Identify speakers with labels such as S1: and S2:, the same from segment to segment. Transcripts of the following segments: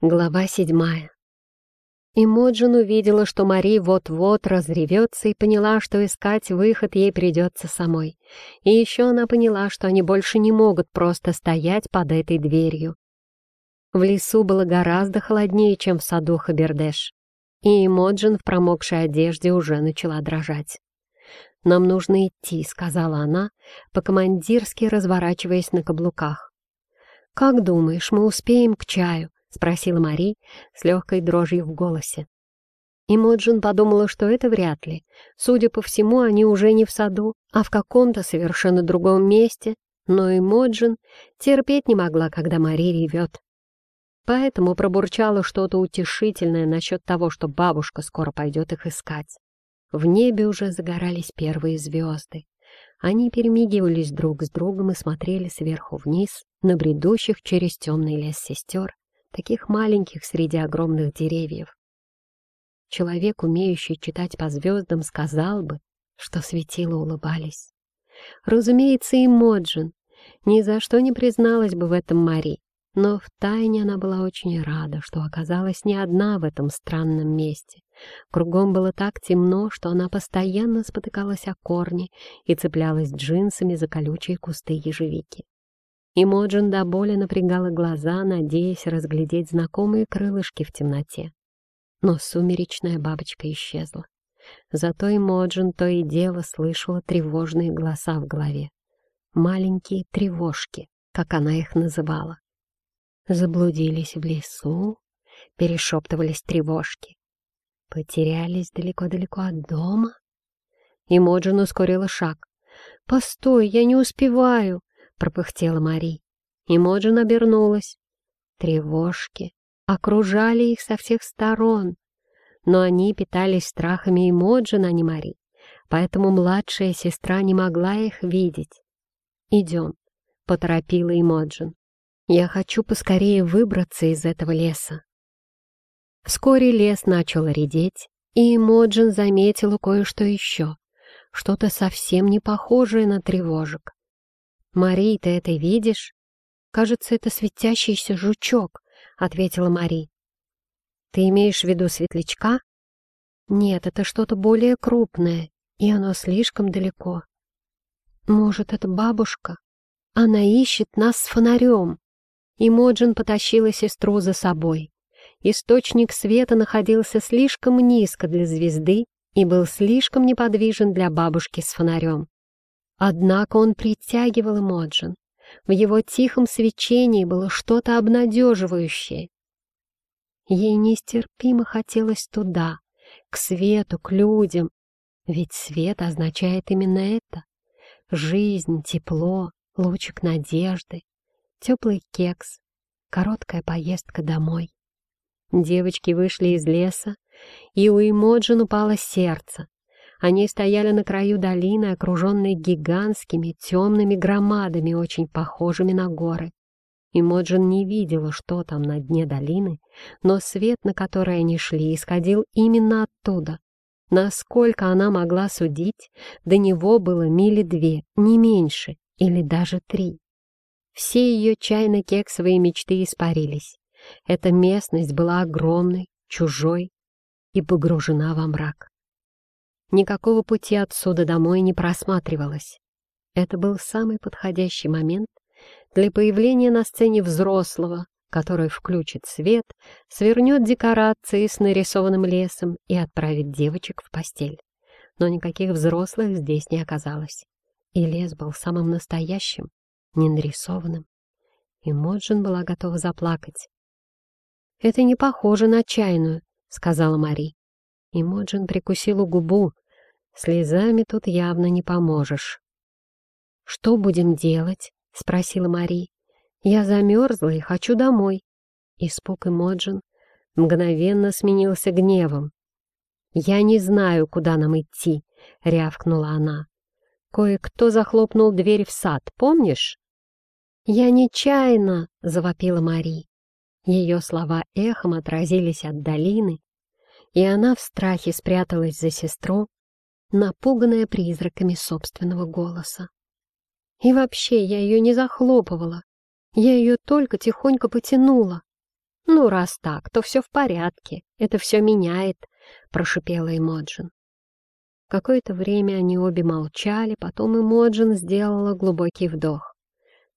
S1: Глава седьмая. Имоджин увидела, что Мари вот-вот разревется и поняла, что искать выход ей придется самой. И еще она поняла, что они больше не могут просто стоять под этой дверью. В лесу было гораздо холоднее, чем в саду Хабердеш, и Имоджин в промокшей одежде уже начала дрожать. «Нам нужно идти», — сказала она, по-командирски разворачиваясь на каблуках. «Как думаешь, мы успеем к чаю?» — спросила Мари с легкой дрожью в голосе. Имоджин подумала, что это вряд ли. Судя по всему, они уже не в саду, а в каком-то совершенно другом месте, но Имоджин терпеть не могла, когда Мари ревет. Поэтому пробурчала что-то утешительное насчет того, что бабушка скоро пойдет их искать. В небе уже загорались первые звезды. Они перемигивались друг с другом и смотрели сверху вниз на бредущих через темный лес сестер, таких маленьких среди огромных деревьев. Человек, умеющий читать по звездам, сказал бы, что светила улыбались. Разумеется, и Моджин ни за что не призналась бы в этом Мари, но втайне она была очень рада, что оказалась не одна в этом странном месте. Кругом было так темно, что она постоянно спотыкалась о корни и цеплялась джинсами за колючие кусты ежевики. Имоджин до боли напрягала глаза, надеясь разглядеть знакомые крылышки в темноте. Но сумеречная бабочка исчезла. Зато Имоджин то и дело слышала тревожные голоса в голове. Маленькие тревожки, как она их называла. Заблудились в лесу, перешептывались тревожки. Потерялись далеко-далеко от дома. Имоджин ускорила шаг. «Постой, я не успеваю!» Пропыхтела Мари. Имоджин обернулась. Тревожки окружали их со всех сторон, но они питались страхами Имоджин, а не Мари, поэтому младшая сестра не могла их видеть. «Идем», — поторопила Имоджин. «Я хочу поскорее выбраться из этого леса». Вскоре лес начал редеть, и Имоджин заметила кое-что еще, что-то совсем не похожее на тревожек. «Мари, ты это видишь?» «Кажется, это светящийся жучок», — ответила Мари. «Ты имеешь в виду светлячка?» «Нет, это что-то более крупное, и оно слишком далеко. Может, это бабушка? Она ищет нас с фонарем». И Моджин потащила сестру за собой. Источник света находился слишком низко для звезды и был слишком неподвижен для бабушки с фонарем. Однако он притягивал Эмоджин. В его тихом свечении было что-то обнадеживающее. Ей нестерпимо хотелось туда, к свету, к людям. Ведь свет означает именно это. Жизнь, тепло, лучик надежды, теплый кекс, короткая поездка домой. Девочки вышли из леса, и у Эмоджин упало сердце. Они стояли на краю долины, окруженной гигантскими темными громадами, очень похожими на горы. И Моджин не видела, что там на дне долины, но свет, на который они шли, исходил именно оттуда. Насколько она могла судить, до него было мили две, не меньше, или даже три. Все ее чайно-кексовые мечты испарились. Эта местность была огромной, чужой и погружена во мрак. Никакого пути отсюда домой не просматривалось. Это был самый подходящий момент для появления на сцене взрослого, который включит свет, свернет декорации с нарисованным лесом и отправит девочек в постель. Но никаких взрослых здесь не оказалось. И лес был самым настоящим, не нарисованным. И Моджин была готова заплакать. «Это не похоже на чайную», — сказала Мари. И Моджин прикусила губу. Слезами тут явно не поможешь. «Что будем делать?» — спросила Мари. «Я замерзла и хочу домой». Испуг Моджин мгновенно сменился гневом. «Я не знаю, куда нам идти», — рявкнула она. «Кое-кто захлопнул дверь в сад, помнишь?» «Я нечаянно!» — завопила Мари. Ее слова эхом отразились от долины, и она в страхе спряталась за сестру, напуганная призраками собственного голоса. И вообще я ее не захлопывала, я ее только тихонько потянула. «Ну, раз так, то все в порядке. Это все меняет», — прошипела Эмоджин. Какое-то время они обе молчали, потом Эмоджин сделала глубокий вдох.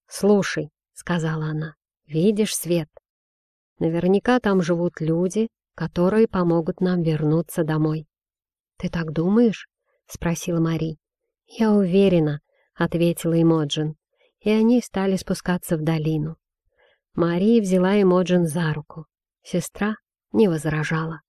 S1: «Слушай», — сказала она, — «видишь свет? Наверняка там живут люди, которые помогут нам вернуться домой». «Ты так думаешь?» — спросила Мари. «Я уверена», — ответила Эмоджин, и они стали спускаться в долину. Мария взяла Эмоджин за руку. Сестра не возражала.